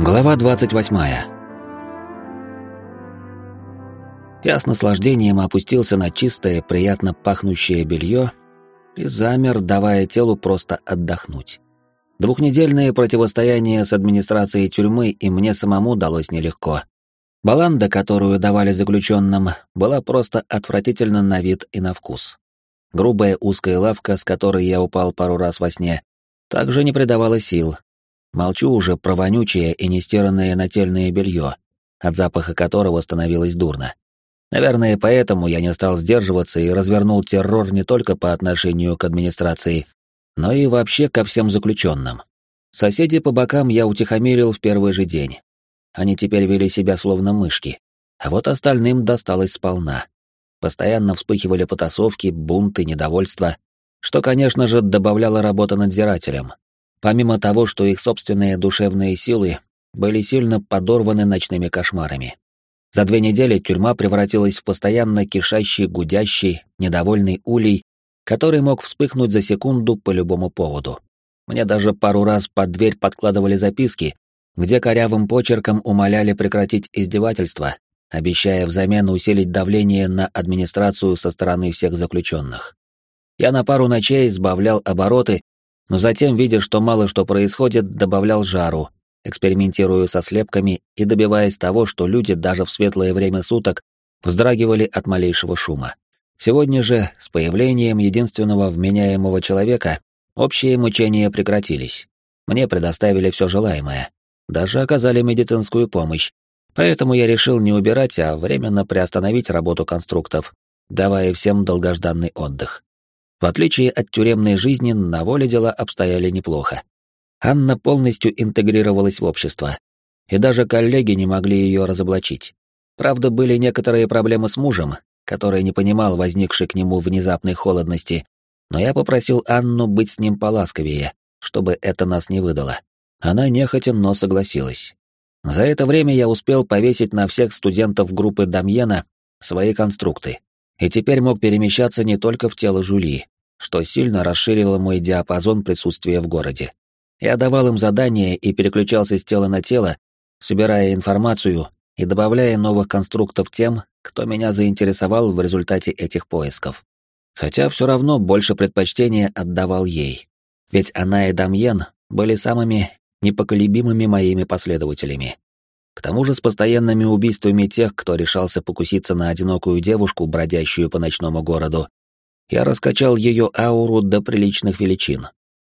Глава 28. Я с наслаждением опустился на чистое, приятно пахнущее белье и замер, давая телу просто отдохнуть. Двухнедельное противостояние с администрацией тюрьмы и мне самому далось нелегко. Баланда, которую давали заключенным, была просто отвратительна на вид и на вкус. Грубая узкая лавка, с которой я упал пару раз во сне, также не придавала сил, Молчу уже про вонючее и нестиранное нательное белье, от запаха которого становилось дурно. Наверное, поэтому я не стал сдерживаться и развернул террор не только по отношению к администрации, но и вообще ко всем заключенным. Соседей по бокам я утихомирил в первый же день. Они теперь вели себя словно мышки, а вот остальным досталось сполна. Постоянно вспыхивали потасовки, бунты, недовольства, что, конечно же, добавляло работы надзирателям, помимо того, что их собственные душевные силы были сильно подорваны ночными кошмарами. За две недели тюрьма превратилась в постоянно кишащий, гудящий, недовольный улей, который мог вспыхнуть за секунду по любому поводу. Мне даже пару раз под дверь подкладывали записки, где корявым почерком умоляли прекратить издевательства, обещая взамен усилить давление на администрацию со стороны всех заключенных. Я на пару ночей сбавлял обороты но затем, видя, что мало что происходит, добавлял жару, экспериментируя со слепками и добиваясь того, что люди даже в светлое время суток вздрагивали от малейшего шума. Сегодня же, с появлением единственного вменяемого человека, общие мучения прекратились. Мне предоставили все желаемое. Даже оказали медицинскую помощь. Поэтому я решил не убирать, а временно приостановить работу конструктов, давая всем долгожданный отдых. В отличие от тюремной жизни, на воле дела обстояли неплохо. Анна полностью интегрировалась в общество, и даже коллеги не могли ее разоблачить. Правда, были некоторые проблемы с мужем, который не понимал возникшей к нему внезапной холодности, но я попросил Анну быть с ним поласковее, чтобы это нас не выдало. Она нехотя, но согласилась. За это время я успел повесить на всех студентов группы Дамьена свои конструкты, и теперь мог перемещаться не только в тело Жули, что сильно расширило мой диапазон присутствия в городе. Я давал им задания и переключался с тела на тело, собирая информацию и добавляя новых конструктов тем, кто меня заинтересовал в результате этих поисков. Хотя все равно больше предпочтения отдавал ей. Ведь она и Дамьен были самыми непоколебимыми моими последователями. К тому же с постоянными убийствами тех, кто решался покуситься на одинокую девушку, бродящую по ночному городу, я раскачал ее ауру до приличных величин,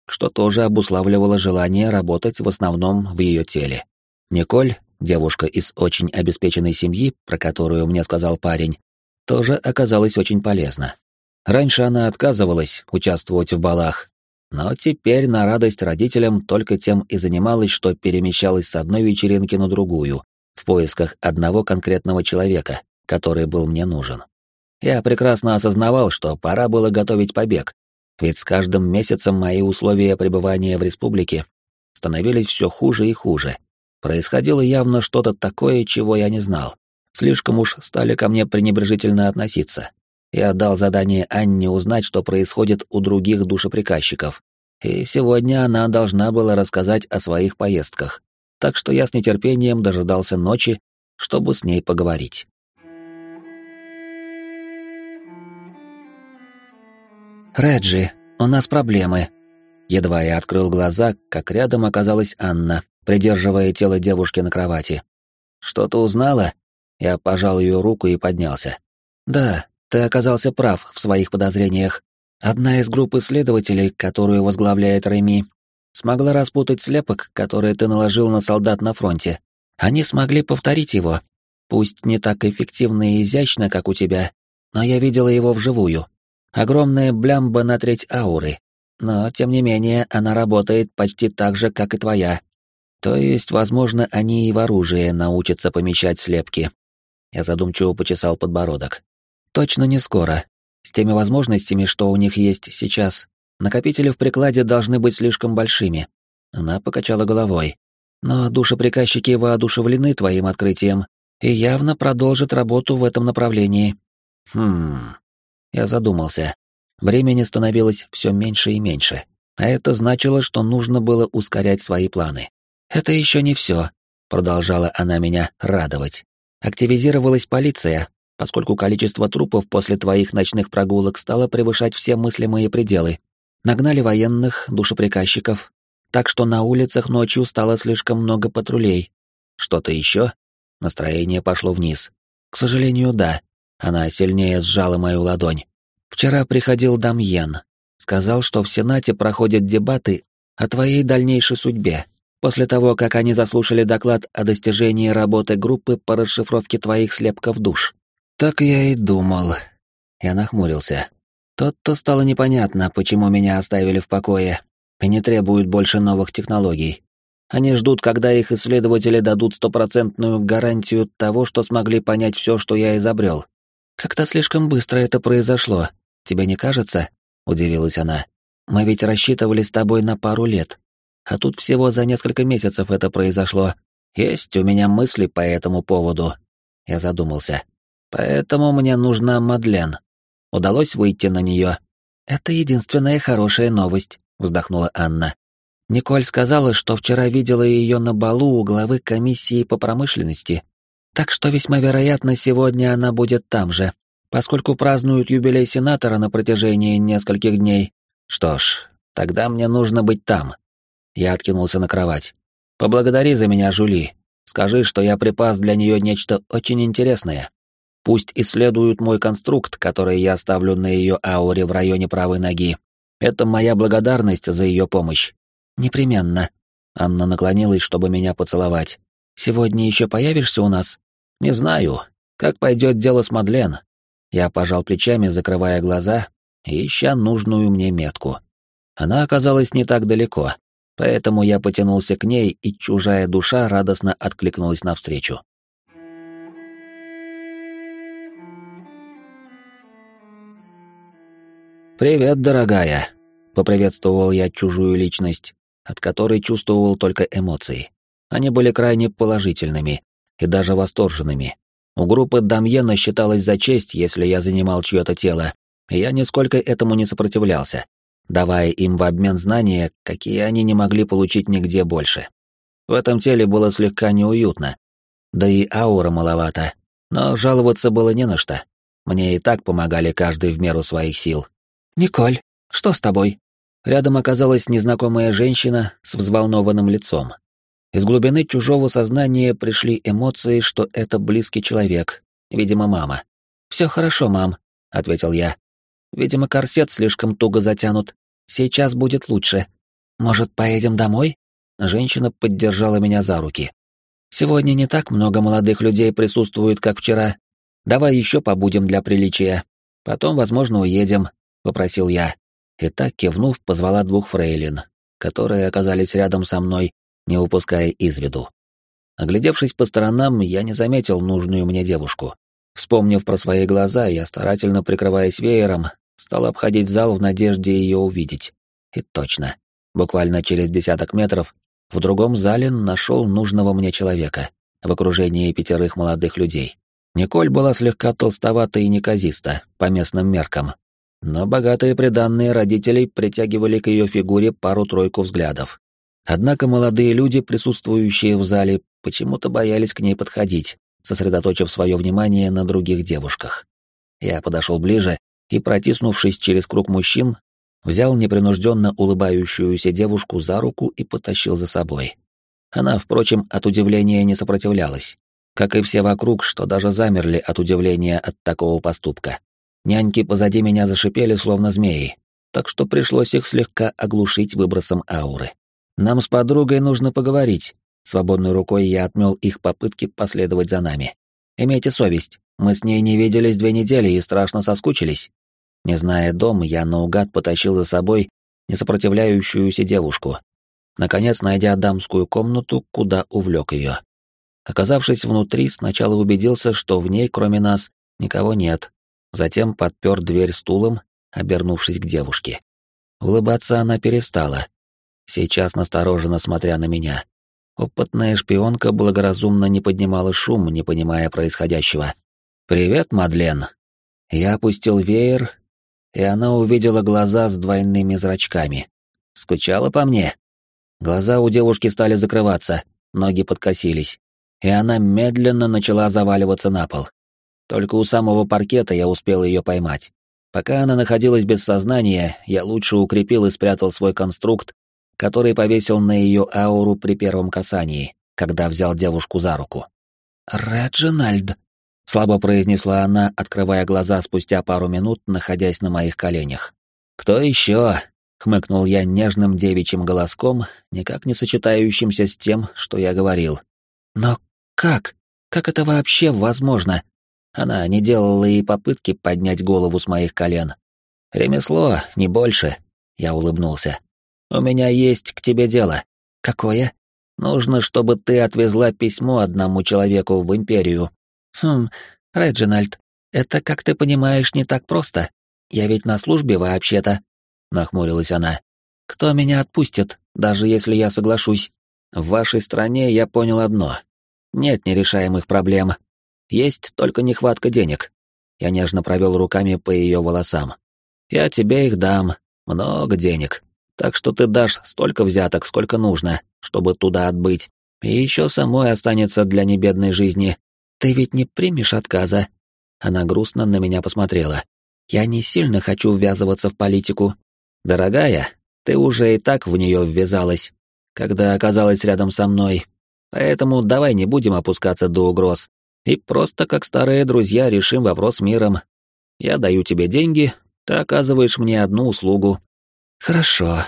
что тоже обуславливало желание работать в основном в ее теле. Николь, девушка из очень обеспеченной семьи, про которую мне сказал парень, тоже оказалась очень полезна. Раньше она отказывалась участвовать в балах, но теперь на радость родителям только тем и занималась, что перемещалась с одной вечеринки на другую, в поисках одного конкретного человека, который был мне нужен. Я прекрасно осознавал, что пора было готовить побег, ведь с каждым месяцем мои условия пребывания в республике становились все хуже и хуже. Происходило явно что-то такое, чего я не знал. Слишком уж стали ко мне пренебрежительно относиться. Я дал задание Анне узнать, что происходит у других душеприказчиков, и сегодня она должна была рассказать о своих поездках, так что я с нетерпением дожидался ночи, чтобы с ней поговорить. «Реджи, у нас проблемы». Едва я открыл глаза, как рядом оказалась Анна, придерживая тело девушки на кровати. «Что-то узнала?» Я пожал ее руку и поднялся. «Да, ты оказался прав в своих подозрениях. Одна из групп исследователей, которую возглавляет Реми, смогла распутать слепок, который ты наложил на солдат на фронте. Они смогли повторить его. Пусть не так эффективно и изящно, как у тебя, но я видела его вживую. Огромная блямба на треть ауры, но, тем не менее, она работает почти так же, как и твоя. То есть, возможно, они и в оружии научатся помещать слепки. Я задумчиво почесал подбородок. Точно не скоро. С теми возможностями, что у них есть сейчас, накопители в прикладе должны быть слишком большими. Она покачала головой. Но душеприказчики воодушевлены твоим открытием и явно продолжат работу в этом направлении. Хм. Я задумался. Времени становилось все меньше и меньше, а это значило, что нужно было ускорять свои планы. Это еще не все. продолжала она меня радовать. Активизировалась полиция, поскольку количество трупов после твоих ночных прогулок стало превышать все мыслимые пределы. Нагнали военных, душеприказчиков, так что на улицах ночью стало слишком много патрулей. Что-то еще? Настроение пошло вниз. К сожалению, да. Она сильнее сжала мою ладонь. Вчера приходил Дамьен. Сказал, что в Сенате проходят дебаты о твоей дальнейшей судьбе, после того, как они заслушали доклад о достижении работы группы по расшифровке твоих слепков душ. Так я и думал. Я нахмурился. Тот-то стало непонятно, почему меня оставили в покое и не требуют больше новых технологий. Они ждут, когда их исследователи дадут стопроцентную гарантию того, что смогли понять все, что я изобрел. Как-то слишком быстро это произошло. Тебе не кажется? Удивилась она. Мы ведь рассчитывали с тобой на пару лет. А тут всего за несколько месяцев это произошло. Есть у меня мысли по этому поводу. Я задумался. Поэтому мне нужна Мадлен. Удалось выйти на нее. Это единственная хорошая новость, вздохнула Анна. Николь сказала, что вчера видела ее на балу у главы комиссии по промышленности. Так что весьма вероятно, сегодня она будет там же, поскольку празднуют юбилей сенатора на протяжении нескольких дней. Что ж, тогда мне нужно быть там. Я откинулся на кровать. Поблагодари за меня, Жули. Скажи, что я припас для нее нечто очень интересное. Пусть исследуют мой конструкт, который я ставлю на ее ауре в районе правой ноги. Это моя благодарность за ее помощь. Непременно. Анна наклонилась, чтобы меня поцеловать. Сегодня еще появишься у нас? Не знаю. Как пойдет дело с Мадлен? Я пожал плечами, закрывая глаза ища нужную мне метку. Она оказалась не так далеко, поэтому я потянулся к ней, и чужая душа радостно откликнулась навстречу. «Привет, дорогая!» — поприветствовал я чужую личность, от которой чувствовал только эмоции. Они были крайне положительными и даже восторженными. У группы Дамьена считалось за честь, если я занимал чье-то тело, и я нисколько этому не сопротивлялся, давая им в обмен знания, какие они не могли получить нигде больше. В этом теле было слегка неуютно, да и аура маловато, но жаловаться было не на что. Мне и так помогали каждый в меру своих сил. «Николь, что с тобой?» Рядом оказалась незнакомая женщина с взволнованным лицом. Из глубины чужого сознания пришли эмоции, что это близкий человек, видимо, мама. «Все хорошо, мам», — ответил я. «Видимо, корсет слишком туго затянут. Сейчас будет лучше. Может, поедем домой?» Женщина поддержала меня за руки. «Сегодня не так много молодых людей присутствует, как вчера. Давай еще побудем для приличия. Потом, возможно, уедем», — попросил я. И так, кивнув, позвала двух фрейлин, которые оказались рядом со мной не упуская из виду. Оглядевшись по сторонам, я не заметил нужную мне девушку. Вспомнив про свои глаза, я, старательно прикрываясь веером, стал обходить зал в надежде ее увидеть. И точно. Буквально через десяток метров в другом зале нашел нужного мне человека, в окружении пятерых молодых людей. Николь была слегка толстовата и неказиста, по местным меркам. Но богатые приданные родителей притягивали к ее фигуре пару-тройку взглядов. Однако молодые люди, присутствующие в зале, почему-то боялись к ней подходить, сосредоточив свое внимание на других девушках. Я подошел ближе и, протиснувшись через круг мужчин, взял непринужденно улыбающуюся девушку за руку и потащил за собой. Она, впрочем, от удивления не сопротивлялась, как и все вокруг, что даже замерли от удивления от такого поступка. Няньки позади меня зашипели, словно змеи, так что пришлось их слегка оглушить выбросом ауры. Нам с подругой нужно поговорить. Свободной рукой я отмел их попытки последовать за нами. Имейте совесть, мы с ней не виделись две недели и страшно соскучились. Не зная дом, я наугад потащил за собой несопротивляющуюся девушку. Наконец, найдя дамскую комнату, куда увлек ее. Оказавшись внутри, сначала убедился, что в ней, кроме нас, никого нет. Затем подпер дверь стулом, обернувшись к девушке. Улыбаться она перестала, сейчас настороженно смотря на меня. Опытная шпионка благоразумно не поднимала шум, не понимая происходящего. «Привет, Мадлен!» Я опустил веер, и она увидела глаза с двойными зрачками. «Скучала по мне?» Глаза у девушки стали закрываться. ноги подкосились, и она медленно начала заваливаться на пол. Только у самого паркета я успел ее поймать. Пока она находилась без сознания, я лучше укрепил и спрятал свой конструкт, который повесил на ее ауру при первом касании, когда взял девушку за руку. «Реджинальд», — слабо произнесла она, открывая глаза спустя пару минут, находясь на моих коленях. «Кто еще?» — хмыкнул я нежным девичьим голоском, никак не сочетающимся с тем, что я говорил. «Но как? Как это вообще возможно?» Она не делала и попытки поднять голову с моих колен. «Ремесло, не больше», — я улыбнулся. «У меня есть к тебе дело». «Какое?» «Нужно, чтобы ты отвезла письмо одному человеку в Империю». «Хм, Реджинальд, это, как ты понимаешь, не так просто. Я ведь на службе вообще-то», — нахмурилась она. «Кто меня отпустит, даже если я соглашусь?» «В вашей стране я понял одно. Нет нерешаемых проблем, есть только нехватка денег. Я нежно провел руками по ее волосам. Я тебе их дам. Много денег. Так что ты дашь столько взяток, сколько нужно, чтобы туда отбыть. И еще самой останется для небедной жизни. Ты ведь не примешь отказа? Она грустно на меня посмотрела. Я не сильно хочу ввязываться в политику. Дорогая, ты уже и так в нее ввязалась, когда оказалась рядом со мной. Поэтому давай не будем опускаться до угроз и просто как старые друзья решим вопрос миром. Я даю тебе деньги, ты оказываешь мне одну услугу». «Хорошо.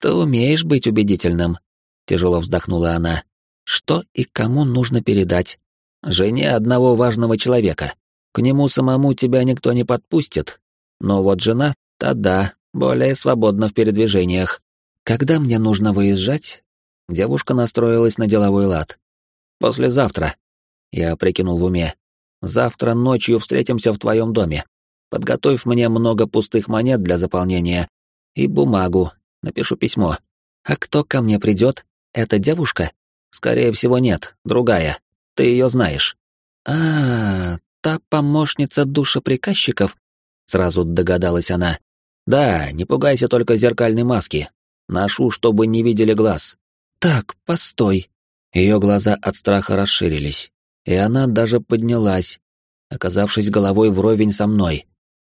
Ты умеешь быть убедительным», — тяжело вздохнула она. «Что и кому нужно передать?» «Жене одного важного человека. К нему самому тебя никто не подпустит. Но вот жена, та да, более свободна в передвижениях. Когда мне нужно выезжать?» Девушка настроилась на деловой лад. «Послезавтра. Я прикинул в уме. Завтра ночью встретимся в твоем доме. Подготовь мне много пустых монет для заполнения и бумагу. Напишу письмо. А кто ко мне придет? Это девушка? Скорее всего, нет, другая. Ты ее знаешь. А, -а, -а та помощница душеприказчиков? Сразу догадалась она. Да, не пугайся только зеркальной маски. Ношу, чтобы не видели глаз. Так, постой. Ее глаза от страха расширились и она даже поднялась, оказавшись головой вровень со мной.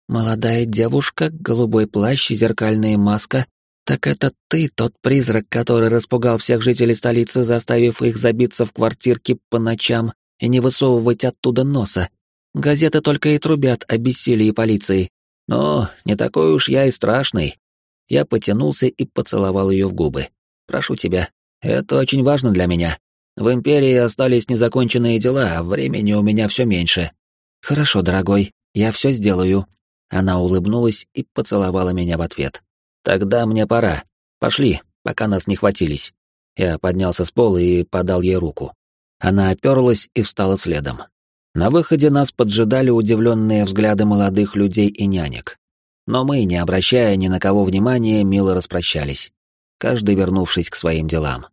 «Молодая девушка, голубой плащ зеркальная маска. Так это ты, тот призрак, который распугал всех жителей столицы, заставив их забиться в квартирки по ночам и не высовывать оттуда носа. Газеты только и трубят о бессилии полиции. Но не такой уж я и страшный». Я потянулся и поцеловал ее в губы. «Прошу тебя, это очень важно для меня. В Империи остались незаконченные дела, а времени у меня все меньше. Хорошо, дорогой, я все сделаю. Она улыбнулась и поцеловала меня в ответ. Тогда мне пора. Пошли, пока нас не хватились. Я поднялся с пола и подал ей руку. Она оперлась и встала следом. На выходе нас поджидали удивленные взгляды молодых людей и нянек. Но мы, не обращая ни на кого внимания, мило распрощались, каждый вернувшись к своим делам.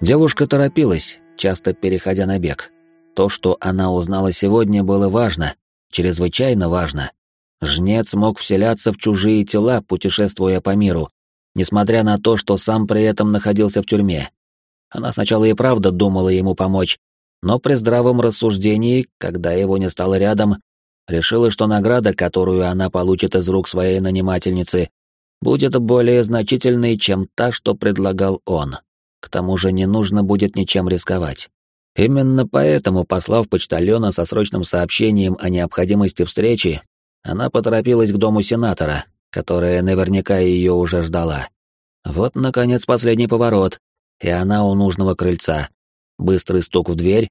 Девушка торопилась, часто переходя на бег. То, что она узнала сегодня, было важно, чрезвычайно важно. Жнец мог вселяться в чужие тела, путешествуя по миру, несмотря на то, что сам при этом находился в тюрьме. Она сначала и правда думала ему помочь, но при здравом рассуждении, когда его не стало рядом, решила, что награда, которую она получит из рук своей нанимательницы, будет более значительной, чем та, что предлагал он. К тому же не нужно будет ничем рисковать. Именно поэтому, послав почтальона со срочным сообщением о необходимости встречи, она поторопилась к дому сенатора, которая наверняка ее уже ждала. Вот, наконец, последний поворот, и она у нужного крыльца. Быстрый стук в дверь,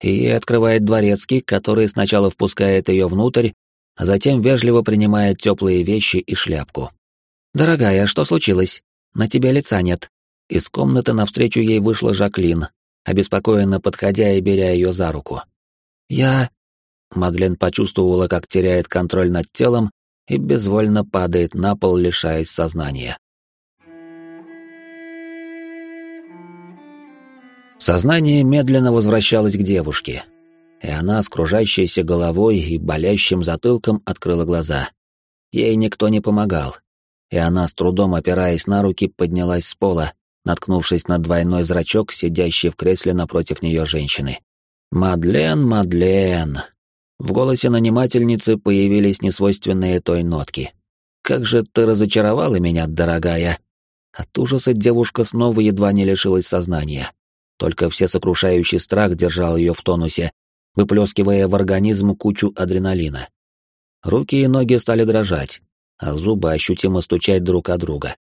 и открывает дворецкий, который сначала впускает ее внутрь, а затем вежливо принимает теплые вещи и шляпку. «Дорогая, что случилось? На тебе лица нет», из комнаты навстречу ей вышла Жаклин, обеспокоенно подходя и беря ее за руку. «Я...» Мадлен почувствовала, как теряет контроль над телом и безвольно падает на пол, лишаясь сознания. Сознание медленно возвращалось к девушке, и она с кружащейся головой и болящим затылком открыла глаза. Ей никто не помогал. и она, с трудом опираясь на руки, поднялась с пола, наткнувшись на двойной зрачок, сидящий в кресле напротив нее женщины. «Мадлен, Мадлен!» В голосе нанимательницы появились несвойственные той нотки. «Как же ты разочаровала меня, дорогая!» От ужаса девушка снова едва не лишилась сознания. Только всесокрушающий страх держал ее в тонусе, выплескивая в организм кучу адреналина. Руки и ноги стали дрожать, а зубы ощутимо стучать друг о друга.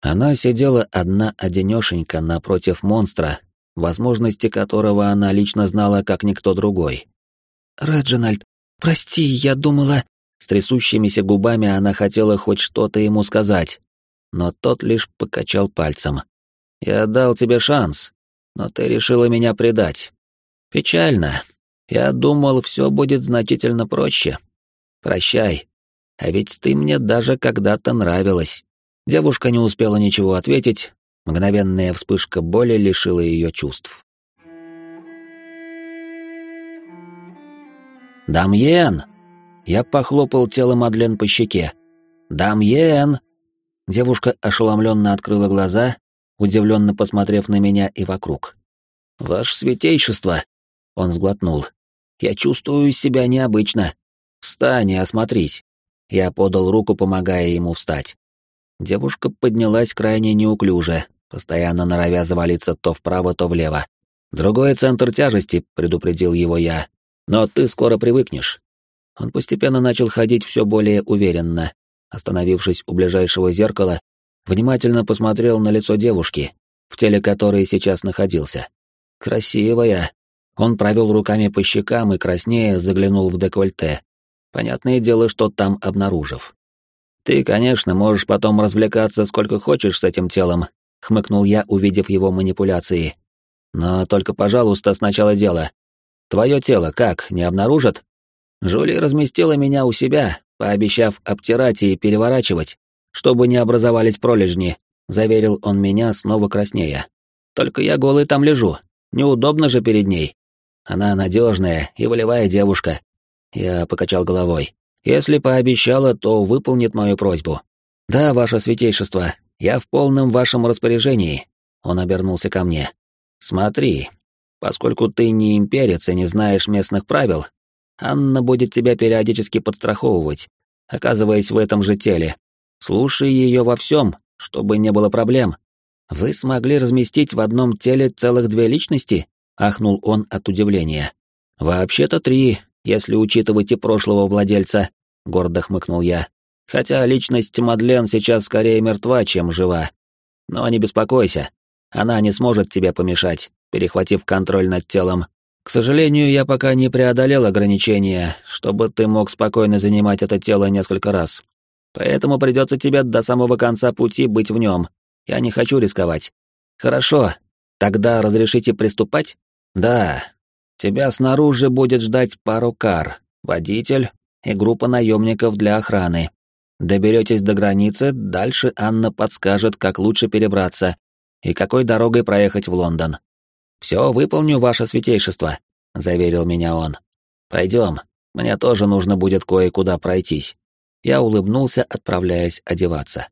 Она сидела одна-одинешенька напротив монстра, возможности которого она лично знала как никто другой. «Реджинальд, прости, я думала...» С трясущимися губами она хотела хоть что-то ему сказать, но тот лишь покачал пальцем. «Я дал тебе шанс, но ты решила меня предать. Печально. Я думал, все будет значительно проще. Прощай. А ведь ты мне даже когда-то нравилась». Девушка не успела ничего ответить, мгновенная вспышка боли лишила ее чувств. «Дамьен!» Я похлопал тело Мадлен по щеке. «Дамьен!» Девушка ошеломленно открыла глаза, удивленно посмотрев на меня и вокруг. «Ваше святейшество!» Он сглотнул. «Я чувствую себя необычно. Встань и осмотрись». Я подал руку, помогая ему встать. Девушка поднялась крайне неуклюже, постоянно норовя завалиться то вправо, то влево. «Другой центр тяжести», — предупредил его я. «Но ты скоро привыкнешь». Он постепенно начал ходить все более уверенно. Остановившись у ближайшего зеркала, внимательно посмотрел на лицо девушки, в теле которой сейчас находился. «Красивая». Он провел руками по щекам и краснее заглянул в декольте. Понятное дело, что там обнаружив. «Ты, конечно, можешь потом развлекаться сколько хочешь с этим телом», — хмыкнул я, увидев его манипуляции. «Но только, пожалуйста, сначала дело. Твое тело как, не обнаружат?» Жули разместила меня у себя, пообещав обтирать и переворачивать, чтобы не образовались пролежни, заверил он меня снова краснея. Только я голый там лежу, неудобно же перед ней. Она надежная и волевая девушка. Я покачал головой. Если пообещала, то выполнит мою просьбу. Да, ваше святейшество, я в полном вашем распоряжении. Он обернулся ко мне. Смотри, поскольку ты не имперец и не знаешь местных правил, Анна будет тебя периодически подстраховывать, оказываясь в этом же теле. Слушай ее во всем, чтобы не было проблем. Вы смогли разместить в одном теле целых две личности? Ахнул он от удивления. Вообще-то три, если учитывать и прошлого владельца, гордо хмыкнул я. Хотя личность Мадлен сейчас скорее мертва, чем жива. Но не беспокойся, она не сможет тебе помешать, перехватив контроль над телом. К сожалению, я пока не преодолел ограничения, чтобы ты мог спокойно занимать это тело несколько раз. Поэтому придется тебе до самого конца пути быть в нем. Я не хочу рисковать. Хорошо, тогда разрешите приступать? Да. Тебя снаружи будет ждать пару кар, водитель, и группа наемников для охраны. Доберетесь до границы, дальше Анна подскажет, как лучше перебраться и какой дорогой проехать в Лондон. «Все выполню, ваше святейшество», — заверил меня он. «Пойдем, мне тоже нужно будет кое-куда пройтись». Я улыбнулся, отправляясь одеваться.